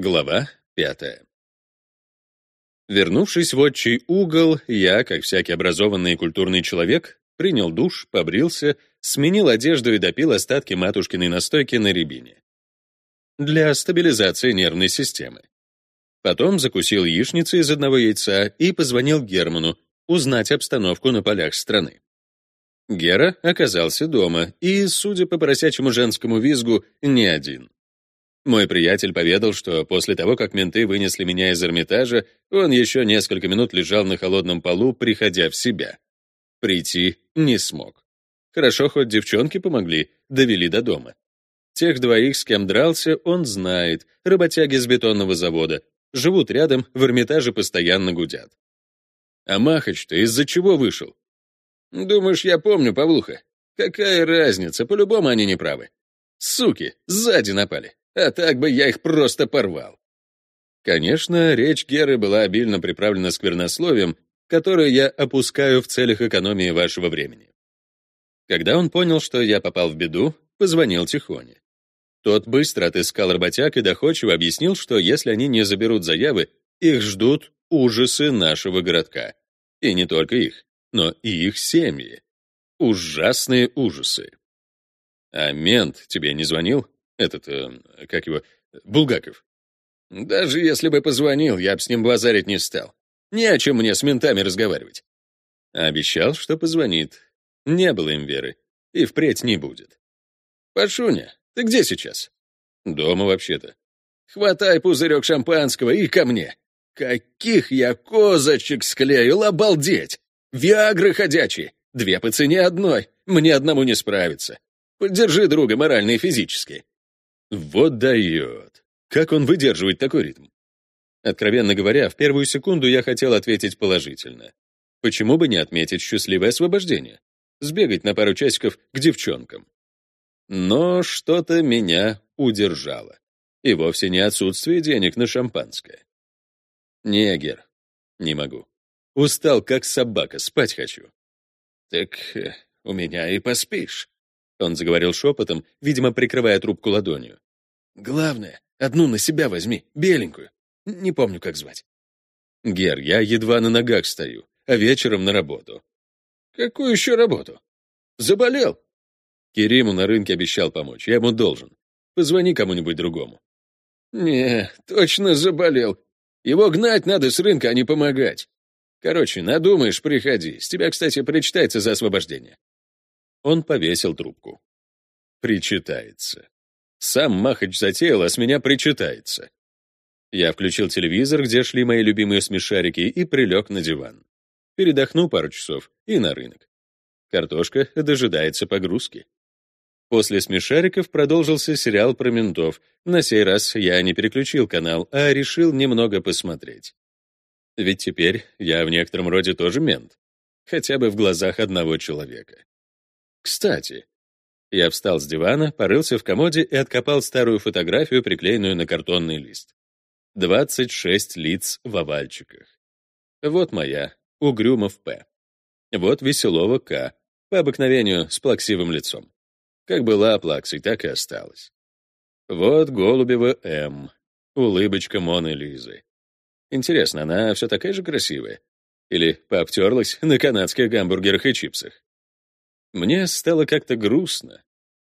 Глава пятая. Вернувшись в отчий угол, я, как всякий образованный и культурный человек, принял душ, побрился, сменил одежду и допил остатки матушкиной настойки на рябине. Для стабилизации нервной системы. Потом закусил яичницей из одного яйца и позвонил Герману узнать обстановку на полях страны. Гера оказался дома и, судя по поросячьему женскому визгу, не один. Мой приятель поведал, что после того, как менты вынесли меня из Эрмитажа, он еще несколько минут лежал на холодном полу, приходя в себя. Прийти не смог. Хорошо, хоть девчонки помогли, довели до дома. Тех двоих, с кем дрался, он знает, работяги с бетонного завода. Живут рядом, в Эрмитаже постоянно гудят. А Махач-то из-за чего вышел? Думаешь, я помню, Павлуха? Какая разница, по-любому они не правы. Суки, сзади напали а так бы я их просто порвал. Конечно, речь Геры была обильно приправлена сквернословием, которое я опускаю в целях экономии вашего времени. Когда он понял, что я попал в беду, позвонил Тихоне. Тот быстро отыскал работяг и доходчиво объяснил, что если они не заберут заявы, их ждут ужасы нашего городка. И не только их, но и их семьи. Ужасные ужасы. А мент тебе не звонил? Этот, э, как его, Булгаков. Даже если бы позвонил, я бы с ним базарить не стал. Не о чем мне с ментами разговаривать. Обещал, что позвонит. Не было им веры. И впредь не будет. Пашуня, ты где сейчас? Дома вообще-то. Хватай пузырек шампанского и ко мне. Каких я козочек склеил, обалдеть! Виагры ходячие, две по цене одной, мне одному не справиться. Поддержи друга морально и физически. Вот дает. Как он выдерживает такой ритм? Откровенно говоря, в первую секунду я хотел ответить положительно. Почему бы не отметить счастливое освобождение? Сбегать на пару часиков к девчонкам. Но что-то меня удержало. И вовсе не отсутствие денег на шампанское. Негер. Не могу. Устал, как собака, спать хочу. Так э, у меня и поспишь. Он заговорил шепотом, видимо, прикрывая трубку ладонью. «Главное, одну на себя возьми, беленькую. Не помню, как звать». «Гер, я едва на ногах стою, а вечером на работу». «Какую еще работу? Заболел?» Кериму на рынке обещал помочь, я ему должен. Позвони кому-нибудь другому. «Не, точно заболел. Его гнать надо с рынка, а не помогать. Короче, надумаешь, приходи. С тебя, кстати, причитается за освобождение. Он повесил трубку. Причитается. Сам Махач затеял, а с меня причитается. Я включил телевизор, где шли мои любимые смешарики, и прилег на диван. Передохну пару часов и на рынок. Картошка дожидается погрузки. После смешариков продолжился сериал про ментов. На сей раз я не переключил канал, а решил немного посмотреть. Ведь теперь я в некотором роде тоже мент. Хотя бы в глазах одного человека. Кстати, я встал с дивана, порылся в комоде и откопал старую фотографию, приклеенную на картонный лист. 26 лиц в овальчиках. Вот моя, Угрюмов П. Вот Веселова К. По обыкновению с плаксивым лицом. Как была плаксой, так и осталась. Вот Голубева М. Улыбочка Моны Лизы. Интересно, она все такая же красивая? Или пообтерлась на канадских гамбургерах и чипсах? Мне стало как-то грустно,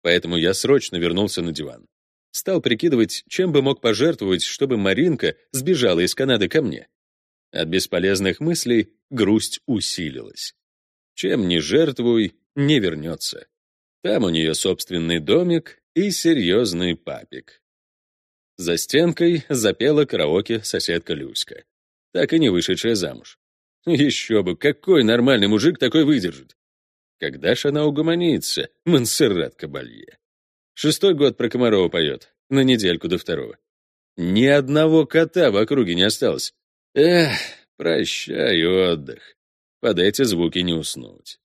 поэтому я срочно вернулся на диван. Стал прикидывать, чем бы мог пожертвовать, чтобы Маринка сбежала из Канады ко мне. От бесполезных мыслей грусть усилилась. Чем не жертвуй, не вернется. Там у нее собственный домик и серьезный папик. За стенкой запела караоке соседка Люська, так и не вышедшая замуж. Еще бы, какой нормальный мужик такой выдержит? Когда ж она угомонится, Монсеррат Кабалье? Шестой год про Комарова поет, на недельку до второго. Ни одного кота в округе не осталось. Эх, прощай отдых. Под эти звуки не уснуть.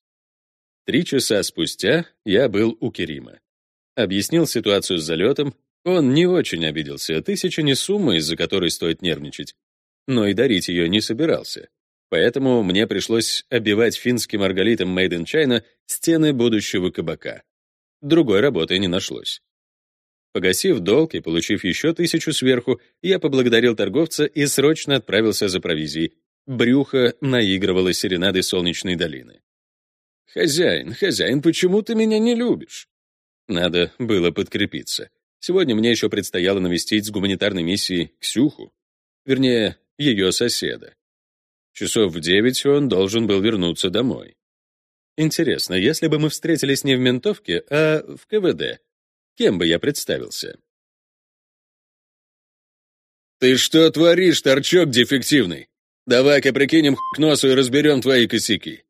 Три часа спустя я был у Керима. Объяснил ситуацию с залетом. Он не очень обиделся. Тысяча не сумма, из-за которой стоит нервничать. Но и дарить ее не собирался. Поэтому мне пришлось обивать финским арголитом Made in China стены будущего кабака. Другой работы не нашлось. Погасив долг и получив еще тысячу сверху, я поблагодарил торговца и срочно отправился за провизией. Брюхо наигрывало серенады солнечной долины. «Хозяин, хозяин, почему ты меня не любишь?» Надо было подкрепиться. Сегодня мне еще предстояло навестить с гуманитарной миссией Ксюху. Вернее, ее соседа. Часов в девять он должен был вернуться домой. Интересно, если бы мы встретились не в ментовке, а в КВД, Кем бы я представился? «Ты что творишь, торчок дефективный? Давай-ка прикинем к носу и разберем твои косяки.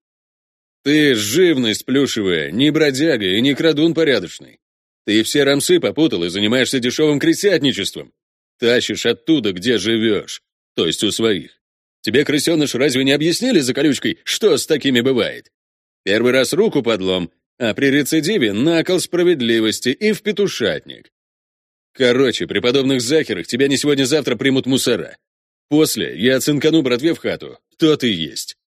Ты живность плюшевая, не бродяга и не крадун порядочный. Ты все рамсы попутал и занимаешься дешевым крысятничеством. Тащишь оттуда, где живешь, то есть у своих. Тебе, крысеныш, разве не объяснили за колючкой, что с такими бывает? Первый раз руку подлом, а при рецидиве накол справедливости и в петушатник. Короче, при подобных захерах тебя не сегодня-завтра примут мусора. После я оцинкану братве в хату, кто ты есть.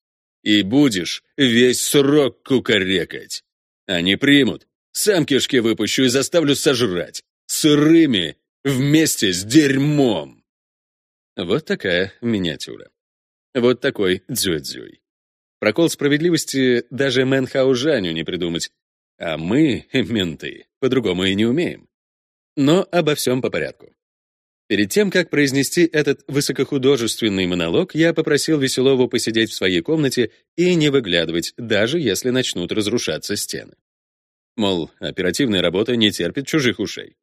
И будешь весь срок кукарекать. Они примут, сам кишки выпущу и заставлю сожрать. Сырыми, вместе с дерьмом. Вот такая миниатюра. Вот такой дзюй-дзюй. Прокол справедливости даже Мэнхау Жаню не придумать. А мы, менты, по-другому и не умеем. Но обо всем по порядку. Перед тем, как произнести этот высокохудожественный монолог, я попросил Веселову посидеть в своей комнате и не выглядывать, даже если начнут разрушаться стены. Мол, оперативная работа не терпит чужих ушей.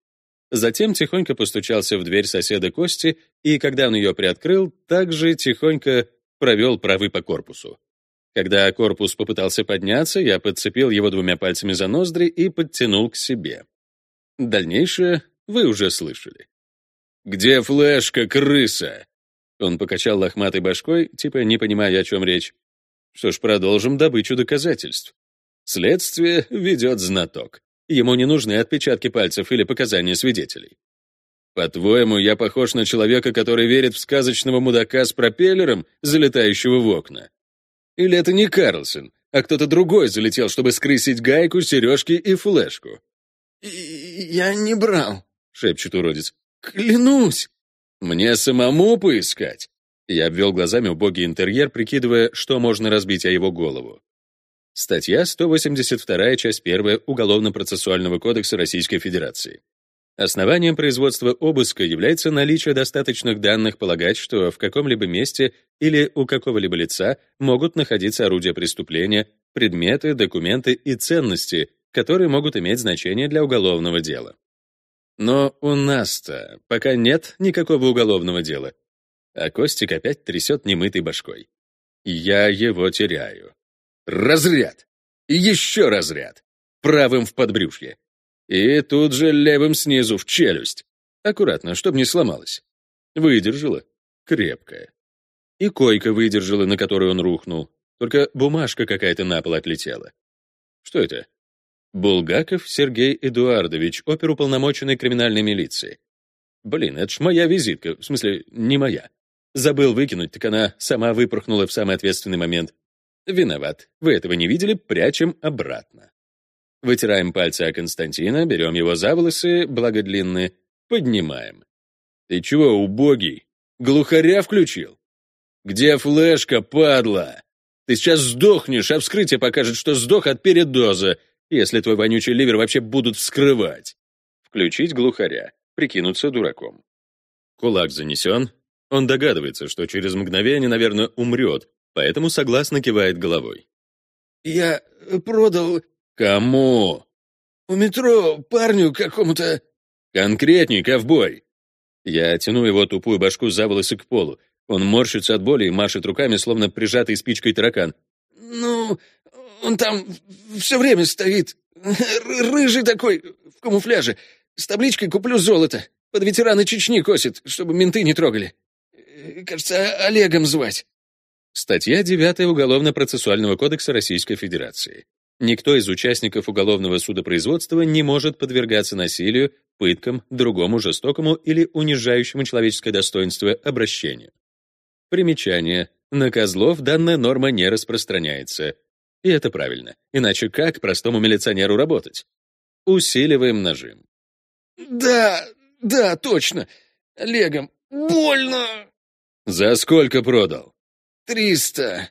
Затем тихонько постучался в дверь соседа Кости, и когда он ее приоткрыл, также тихонько провел правый по корпусу. Когда корпус попытался подняться, я подцепил его двумя пальцами за ноздри и подтянул к себе. Дальнейшее вы уже слышали. «Где флешка, крыса?» Он покачал лохматой башкой, типа не понимая, о чем речь. Что ж, продолжим добычу доказательств. Следствие ведет знаток. Ему не нужны отпечатки пальцев или показания свидетелей. По-твоему, я похож на человека, который верит в сказочного мудака с пропеллером, залетающего в окна? Или это не Карлсон, а кто-то другой залетел, чтобы скрысить гайку, сережки и флешку? «Я не брал», — шепчет уродец. «Клянусь!» «Мне самому поискать?» Я обвел глазами убогий интерьер, прикидывая, что можно разбить о его голову. Статья 182, часть 1 Уголовно-процессуального кодекса Российской Федерации. Основанием производства обыска является наличие достаточных данных полагать, что в каком-либо месте или у какого-либо лица могут находиться орудия преступления, предметы, документы и ценности, которые могут иметь значение для уголовного дела. Но у нас-то пока нет никакого уголовного дела. А Костик опять трясет немытой башкой. Я его теряю. Разряд! Еще разряд! Правым в подбрюшье. И тут же левым снизу в челюсть. Аккуратно, чтобы не сломалось. Выдержала. Крепкая. И койка выдержала, на которую он рухнул. Только бумажка какая-то на пол отлетела. Что это? Булгаков Сергей Эдуардович, оперуполномоченный криминальной милиции. Блин, это ж моя визитка, в смысле, не моя. Забыл выкинуть, так она сама выпорхнула в самый ответственный момент. Виноват. Вы этого не видели, прячем обратно. Вытираем пальцы о Константина, берем его за волосы, благо длинные, поднимаем. Ты чего, убогий? Глухаря включил? Где флешка, падла? Ты сейчас сдохнешь, а вскрытие покажет, что сдох от передоза, если твой вонючий ливер вообще будут вскрывать. Включить глухаря, прикинуться дураком. Кулак занесен. Он догадывается, что через мгновение, наверное, умрет, поэтому согласно кивает головой. «Я продал «Кому?» «У метро парню какому-то...» «Конкретней, ковбой!» Я тяну его тупую башку за волосы к полу. Он морщится от боли и машет руками, словно прижатый спичкой таракан. «Ну, он там все время стоит. Рыжий такой, в камуфляже. С табличкой «Куплю золото». Под ветерана Чечни косит, чтобы менты не трогали. Кажется, Олегом звать». Статья 9 Уголовно-процессуального кодекса Российской Федерации. Никто из участников уголовного судопроизводства не может подвергаться насилию, пыткам, другому жестокому или унижающему человеческое достоинство обращению. Примечание. На козлов данная норма не распространяется. И это правильно. Иначе как простому милиционеру работать? Усиливаем нажим. Да, да, точно. Олегом. Больно. За сколько продал? Триста.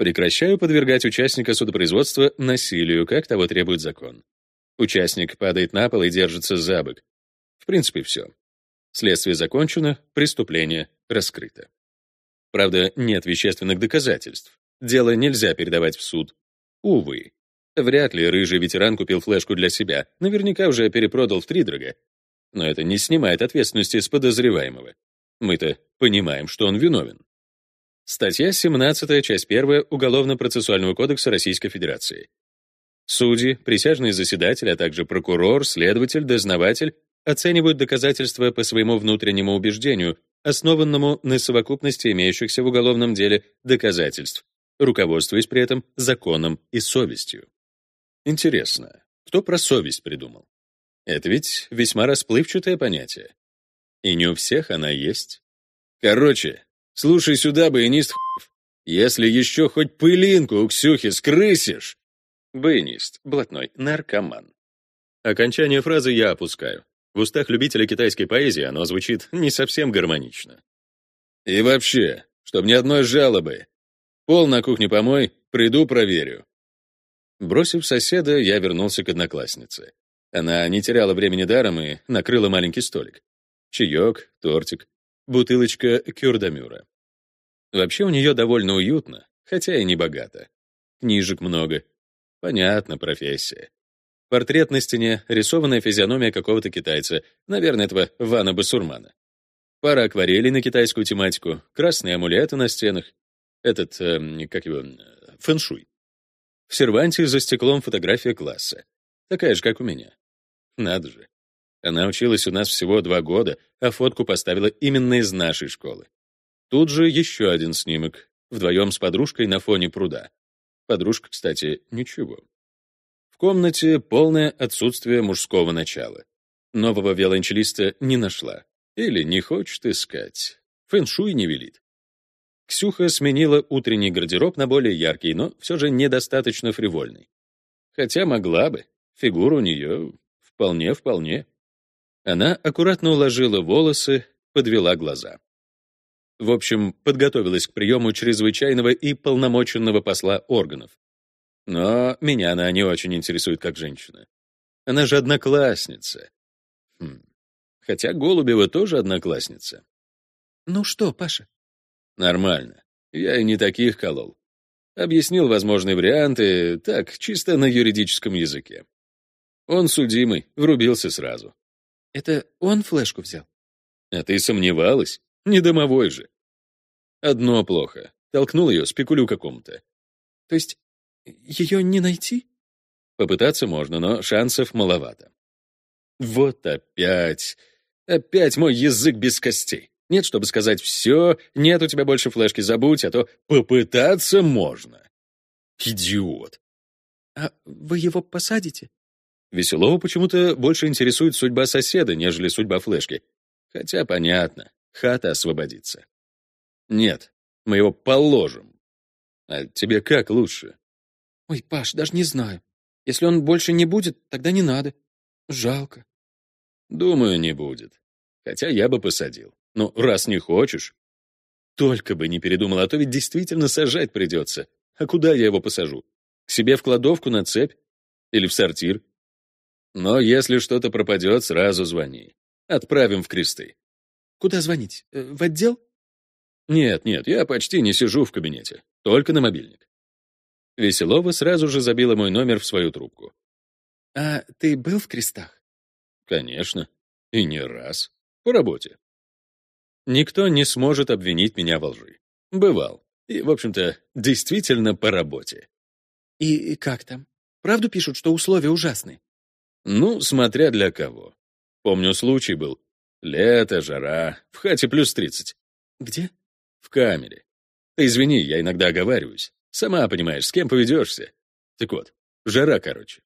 Прекращаю подвергать участника судопроизводства насилию, как того требует закон. Участник падает на пол и держится за бок. В принципе, все. Следствие закончено, преступление раскрыто. Правда, нет вещественных доказательств. Дело нельзя передавать в суд. Увы. Вряд ли рыжий ветеран купил флешку для себя, наверняка уже перепродал в втридорога. Но это не снимает ответственности с подозреваемого. Мы-то понимаем, что он виновен. Статья 17, часть 1 Уголовно-процессуального кодекса Российской Федерации. Судьи, присяжные заседатели, а также прокурор, следователь, дознаватель оценивают доказательства по своему внутреннему убеждению, основанному на совокупности имеющихся в уголовном деле доказательств, руководствуясь при этом законом и совестью. Интересно, кто про совесть придумал? Это ведь весьма расплывчатое понятие. И не у всех она есть. Короче, слушай сюда, баянист если еще хоть пылинку у Ксюхи скрысишь... Баянист, блатной, наркоман. Окончание фразы я опускаю. В устах любителя китайской поэзии оно звучит не совсем гармонично. И вообще, чтоб ни одной жалобы. Пол на кухне помой, приду проверю. Бросив соседа, я вернулся к однокласснице. Она не теряла времени даром и накрыла маленький столик. Чаек, тортик, бутылочка кюрдамюра. Вообще у нее довольно уютно, хотя и не богато. Книжек много. Понятно, профессия. Портрет на стене, рисованная физиономия какого-то китайца, наверное, этого Вана Басурмана. Пара акварелей на китайскую тематику, красные амулеты на стенах. Этот, э, как его, фэншуй. В серванте за стеклом фотография класса. Такая же, как у меня. Надо же. Она училась у нас всего два года, а фотку поставила именно из нашей школы. Тут же еще один снимок, вдвоем с подружкой на фоне пруда. Подружка, кстати, ничего комнате полное отсутствие мужского начала. Нового виолончелиста не нашла. Или не хочет искать. Фэншуй не велит. Ксюха сменила утренний гардероб на более яркий, но все же недостаточно фривольный. Хотя могла бы. Фигура у нее вполне-вполне. Она аккуратно уложила волосы, подвела глаза. В общем, подготовилась к приему чрезвычайного и полномоченного посла органов. Но меня она не очень интересует как женщина. Она же одноклассница. Хм. Хотя Голубева тоже одноклассница. Ну что, Паша? Нормально. Я и не таких колол. Объяснил возможные варианты, так, чисто на юридическом языке. Он судимый, врубился сразу. Это он флешку взял? А ты сомневалась? Не домовой же. Одно плохо. Толкнул ее спекулю какому-то. То есть ее не найти? Попытаться можно, но шансов маловато. Вот опять. Опять мой язык без костей. Нет, чтобы сказать «все», нет у тебя больше флешки, забудь, а то попытаться можно. Идиот. А вы его посадите? Веселова почему-то больше интересует судьба соседа, нежели судьба флешки. Хотя понятно, хата освободится. Нет, мы его положим. А тебе как лучше? Ой, Паш, даже не знаю. Если он больше не будет, тогда не надо. Жалко. Думаю, не будет. Хотя я бы посадил. Ну, раз не хочешь. Только бы не передумал, а то ведь действительно сажать придется. А куда я его посажу? К себе в кладовку на цепь? Или в сортир? Но если что-то пропадет, сразу звони. Отправим в кресты. Куда звонить? Э, в отдел? Нет, нет, я почти не сижу в кабинете. Только на мобильник. Веселова сразу же забила мой номер в свою трубку. «А ты был в крестах?» «Конечно. И не раз. По работе. Никто не сможет обвинить меня во лжи. Бывал. И, в общем-то, действительно по работе». «И как там? Правду пишут, что условия ужасны?» «Ну, смотря для кого. Помню, случай был. Лето, жара, в хате плюс тридцать». «Где?» «В камере. Извини, я иногда оговариваюсь. Сама понимаешь, с кем поведешься. Так вот, жара, короче.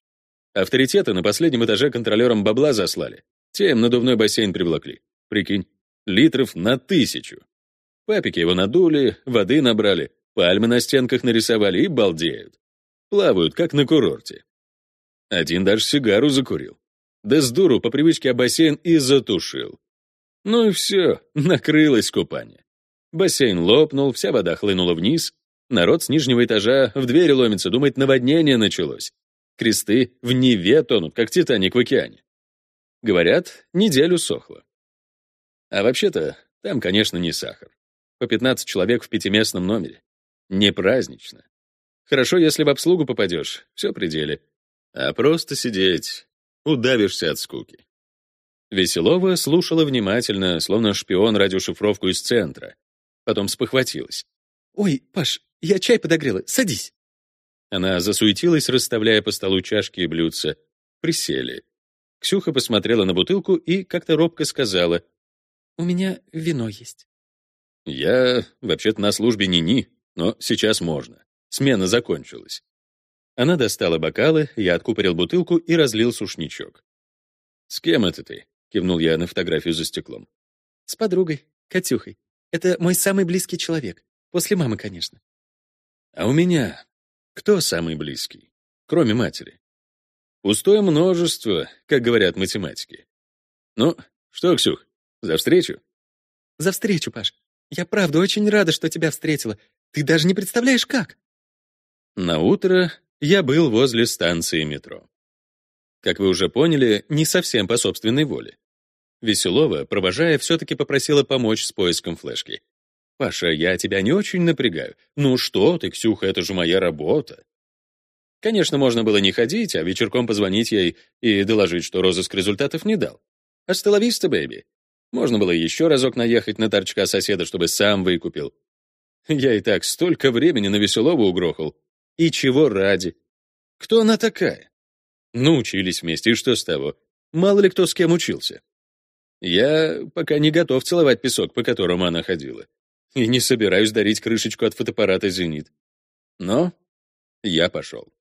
Авторитеты на последнем этаже контролером бабла заслали. Тем надувной бассейн привлекли. Прикинь, литров на тысячу. Папики его надули, воды набрали, пальмы на стенках нарисовали и балдеют. Плавают, как на курорте. Один даже сигару закурил. Да с дуру по привычке о бассейн и затушил. Ну и все, накрылось купание. Бассейн лопнул, вся вода хлынула вниз. Народ с нижнего этажа в двери ломится, думает, наводнение началось. Кресты в Неве тонут, как Титаник в океане. Говорят, неделю сохло. А вообще-то, там, конечно, не сахар. По 15 человек в пятиместном номере. Не празднично. Хорошо, если в обслугу попадешь, все пределе. А просто сидеть, удавишься от скуки. Веселова слушала внимательно, словно шпион радиошифровку из центра. Потом спохватилась. «Ой, Паш, я чай подогрела, садись». Она засуетилась, расставляя по столу чашки и блюдца. Присели. Ксюха посмотрела на бутылку и как-то робко сказала. «У меня вино есть». «Я вообще-то на службе ни-ни, но сейчас можно. Смена закончилась». Она достала бокалы, я откупорил бутылку и разлил сушничок. «С кем это ты?» — кивнул я на фотографию за стеклом. «С подругой, Катюхой. Это мой самый близкий человек. После мамы, конечно». «А у меня кто самый близкий, кроме матери?» «Пустое множество, как говорят математики». «Ну, что, Ксюх, за встречу?» «За встречу, Паш. Я правда очень рада, что тебя встретила. Ты даже не представляешь, как». На утро я был возле станции метро. Как вы уже поняли, не совсем по собственной воле. Веселова, провожая, все-таки попросила помочь с поиском флешки. «Паша, я тебя не очень напрягаю. Ну что ты, Ксюха, это же моя работа». Конечно, можно было не ходить, а вечерком позвонить ей и доложить, что розыск результатов не дал. Hasta la vista, baby. Можно было еще разок наехать на торчка соседа, чтобы сам выкупил. Я и так столько времени на Веселову угрохал. И чего ради? Кто она такая? Ну, учились вместе, и что с того? Мало ли кто с кем учился. Я пока не готов целовать песок, по которому она ходила. И не собираюсь дарить крышечку от фотоаппарата «Зенит». Но я пошел.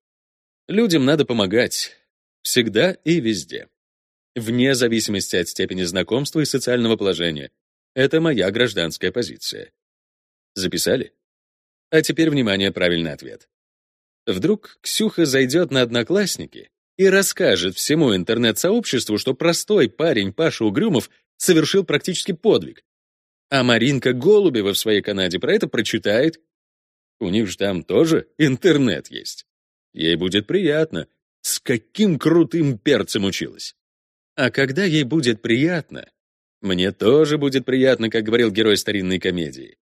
Людям надо помогать. Всегда и везде. Вне зависимости от степени знакомства и социального положения. Это моя гражданская позиция. Записали? А теперь, внимание, правильный ответ. Вдруг Ксюха зайдет на Одноклассники и расскажет всему интернет-сообществу, что простой парень Паша Угрюмов совершил практически подвиг. А Маринка Голубева в своей Канаде про это прочитает. У них же там тоже интернет есть. Ей будет приятно. С каким крутым перцем училась. А когда ей будет приятно, мне тоже будет приятно, как говорил герой старинной комедии.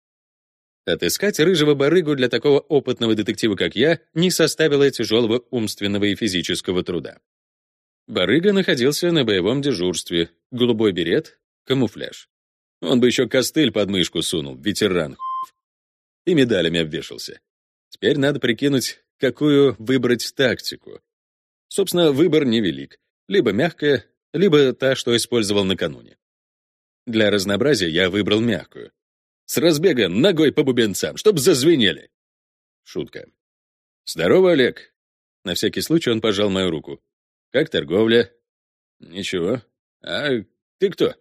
Отыскать рыжего барыгу для такого опытного детектива, как я, не составило тяжелого умственного и физического труда. Барыга находился на боевом дежурстве, голубой берет, камуфляж. Он бы еще костыль под мышку сунул, ветеран и медалями обвешался. Теперь надо прикинуть, какую выбрать тактику. Собственно, выбор невелик. Либо мягкая, либо та, что использовал накануне. Для разнообразия я выбрал мягкую. С разбега ногой по бубенцам, чтоб зазвенели. Шутка. Здорово, Олег. На всякий случай он пожал мою руку. Как торговля? Ничего. А ты кто?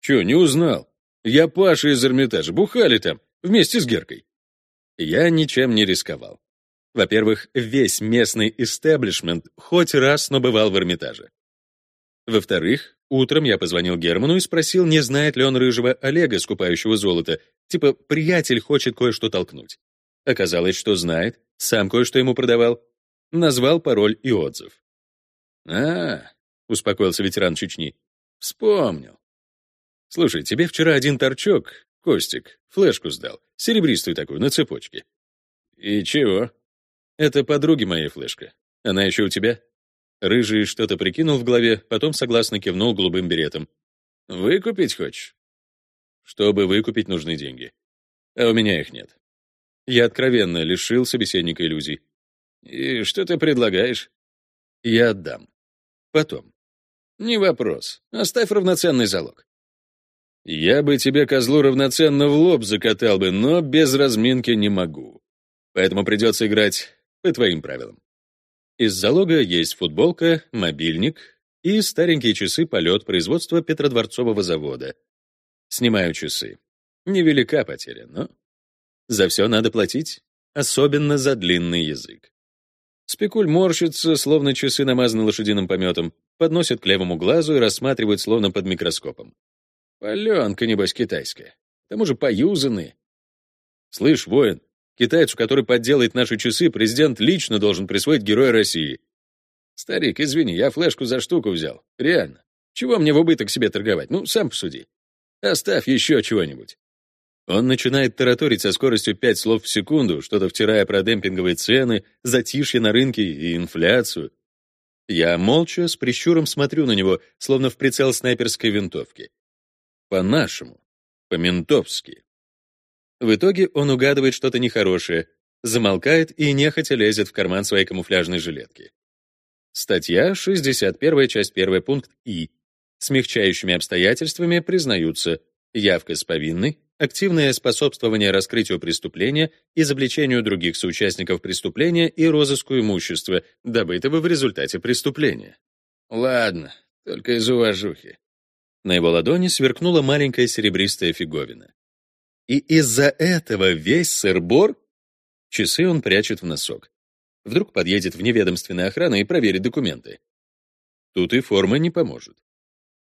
Чё, не узнал? Я Паша из Эрмитажа, бухали там, вместе с Геркой. Я ничем не рисковал. Во-первых, весь местный истеблишмент хоть раз, но бывал в Эрмитаже. Во-вторых, утром я позвонил Герману и спросил, не знает ли он рыжего Олега, скупающего золото. Типа, приятель хочет кое-что толкнуть. Оказалось, что знает, сам кое-что ему продавал. Назвал пароль и отзыв. «А, — успокоился ветеран Чечни, — вспомнил. Слушай, тебе вчера один торчок, Костик, флешку сдал, серебристую такую, на цепочке. И чего? Это подруги моей флешка. Она еще у тебя? Рыжий что-то прикинул в голове, потом согласно кивнул голубым беретом. «Выкупить хочешь?» «Чтобы выкупить, нужны деньги. А у меня их нет». Я откровенно лишил собеседника иллюзий. «И что ты предлагаешь?» «Я отдам. Потом». «Не вопрос. Оставь равноценный залог». «Я бы тебе, козлу, равноценно в лоб закатал бы, но без разминки не могу. Поэтому придется играть по твоим правилам». Из залога есть футболка, мобильник и старенькие часы полет производства Петродворцового завода. Снимаю часы. Невелика потеря, но... За все надо платить, особенно за длинный язык. Спекуль морщится, словно часы намазаны лошадиным пометом, подносит к левому глазу и рассматривает словно под микроскопом. Паленка, небось, китайская. К тому же поюзанные. Слышь, воин, китайцу, который подделает наши часы, президент лично должен присвоить Героя России. Старик, извини, я флешку за штуку взял. Реально. Чего мне в убыток себе торговать? Ну, сам посуди. Оставь еще чего-нибудь. Он начинает тараторить со скоростью 5 слов в секунду, что-то втирая про демпинговые цены, затишье на рынке и инфляцию. Я молча, с прищуром смотрю на него, словно в прицел снайперской винтовки. По-нашему, по-ментовски. В итоге он угадывает что-то нехорошее, замолкает и нехотя лезет в карман своей камуфляжной жилетки. Статья 61, часть 1, пункт И. Смягчающими обстоятельствами признаются явка с повинной, активное способствование раскрытию преступления, изобличению других соучастников преступления и розыску имущества, добытого в результате преступления. Ладно, только из уважухи. На его ладони сверкнула маленькая серебристая фиговина. И из-за этого весь сыр-бор? Часы он прячет в носок. Вдруг подъедет вневедомственная охрана и проверит документы. Тут и форма не поможет.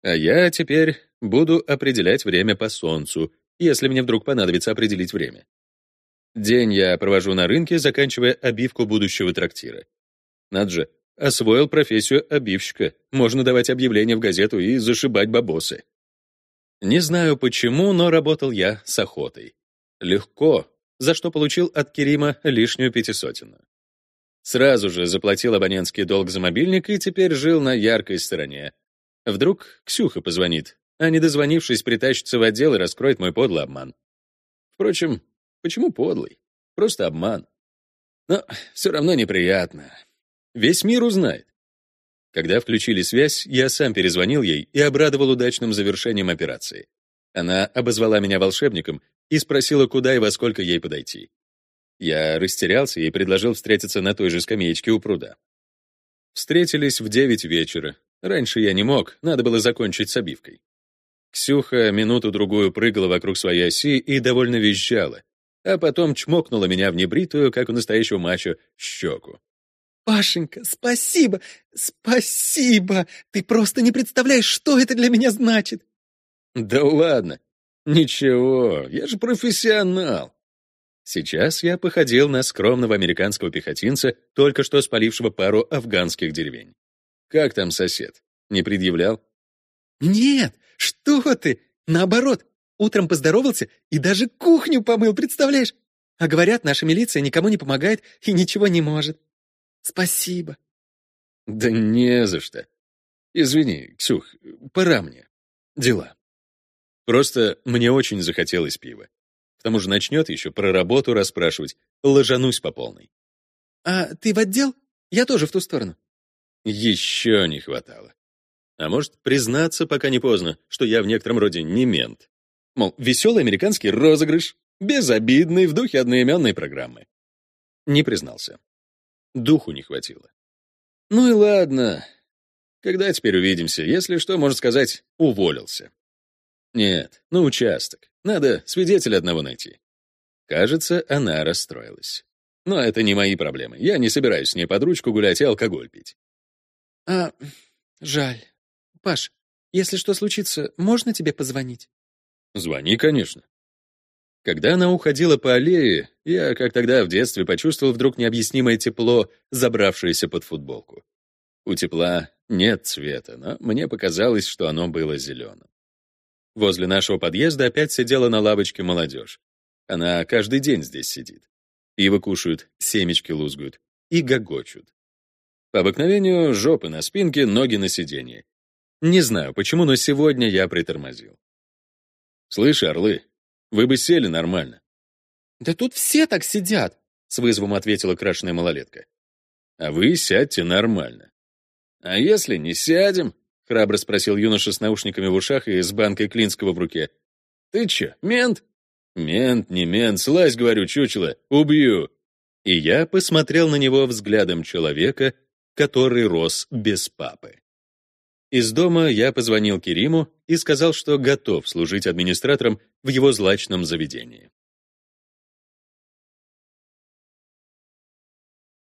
А я теперь буду определять время по солнцу, если мне вдруг понадобится определить время. День я провожу на рынке, заканчивая обивку будущего трактира. Над же, освоил профессию обивщика, можно давать объявления в газету и зашибать бабосы. Не знаю почему, но работал я с охотой. Легко, за что получил от Керима лишнюю пятисотину. Сразу же заплатил абонентский долг за мобильник и теперь жил на яркой стороне. Вдруг Ксюха позвонит, а не дозвонившись, притащится в отдел и раскроет мой подлый обман. Впрочем, почему подлый? Просто обман. Но все равно неприятно. Весь мир узнает. Когда включили связь, я сам перезвонил ей и обрадовал удачным завершением операции. Она обозвала меня волшебником и спросила, куда и во сколько ей подойти. Я растерялся и предложил встретиться на той же скамеечке у пруда. Встретились в девять вечера. Раньше я не мог, надо было закончить с обивкой. Ксюха минуту-другую прыгала вокруг своей оси и довольно визжала, а потом чмокнула меня в небритую, как у настоящего мачо, щеку. «Пашенька, спасибо! Спасибо! Ты просто не представляешь, что это для меня значит!» «Да ладно! Ничего, я же профессионал!» Сейчас я походил на скромного американского пехотинца, только что спалившего пару афганских деревень. «Как там сосед? Не предъявлял?» «Нет, что ты? Наоборот, утром поздоровался и даже кухню помыл, представляешь? А говорят, наша милиция никому не помогает и ничего не может. Спасибо. Да не за что. Извини, Ксюх, пора мне. Дела. Просто мне очень захотелось пива. К тому же начнет еще про работу расспрашивать. Ложанусь по полной. А ты в отдел? Я тоже в ту сторону. Еще не хватало. А может, признаться, пока не поздно, что я в некотором роде не мент. Мол, веселый американский розыгрыш, безобидный, в духе одноименной программы. Не признался. Духу не хватило. Ну и ладно. Когда теперь увидимся? Если что, можно сказать, уволился. Нет, на участок. Надо свидетеля одного найти. Кажется, она расстроилась. Но это не мои проблемы. Я не собираюсь с ней под ручку гулять и алкоголь пить. А, жаль. Паш, если что случится, можно тебе позвонить? Звони, конечно. Когда она уходила по аллее, я, как тогда в детстве, почувствовал вдруг необъяснимое тепло, забравшееся под футболку. У тепла нет цвета, но мне показалось, что оно было зеленым. Возле нашего подъезда опять сидела на лавочке молодежь. Она каждый день здесь сидит. Пиво кушают, семечки лузгают и гогочут. По обыкновению жопы на спинке, ноги на сиденье. Не знаю почему, но сегодня я притормозил. «Слышь, орлы, вы бы сели нормально». «Да тут все так сидят», — с вызовом ответила крашеная малолетка. «А вы сядьте нормально». «А если не сядем?» — храбро спросил юноша с наушниками в ушах и с банкой Клинского в руке. «Ты чё, мент?» «Мент, не мент, слазь, говорю, чучело, убью!» И я посмотрел на него взглядом человека, который рос без папы. Из дома я позвонил Кериму и сказал, что готов служить администратором в его злачном заведении.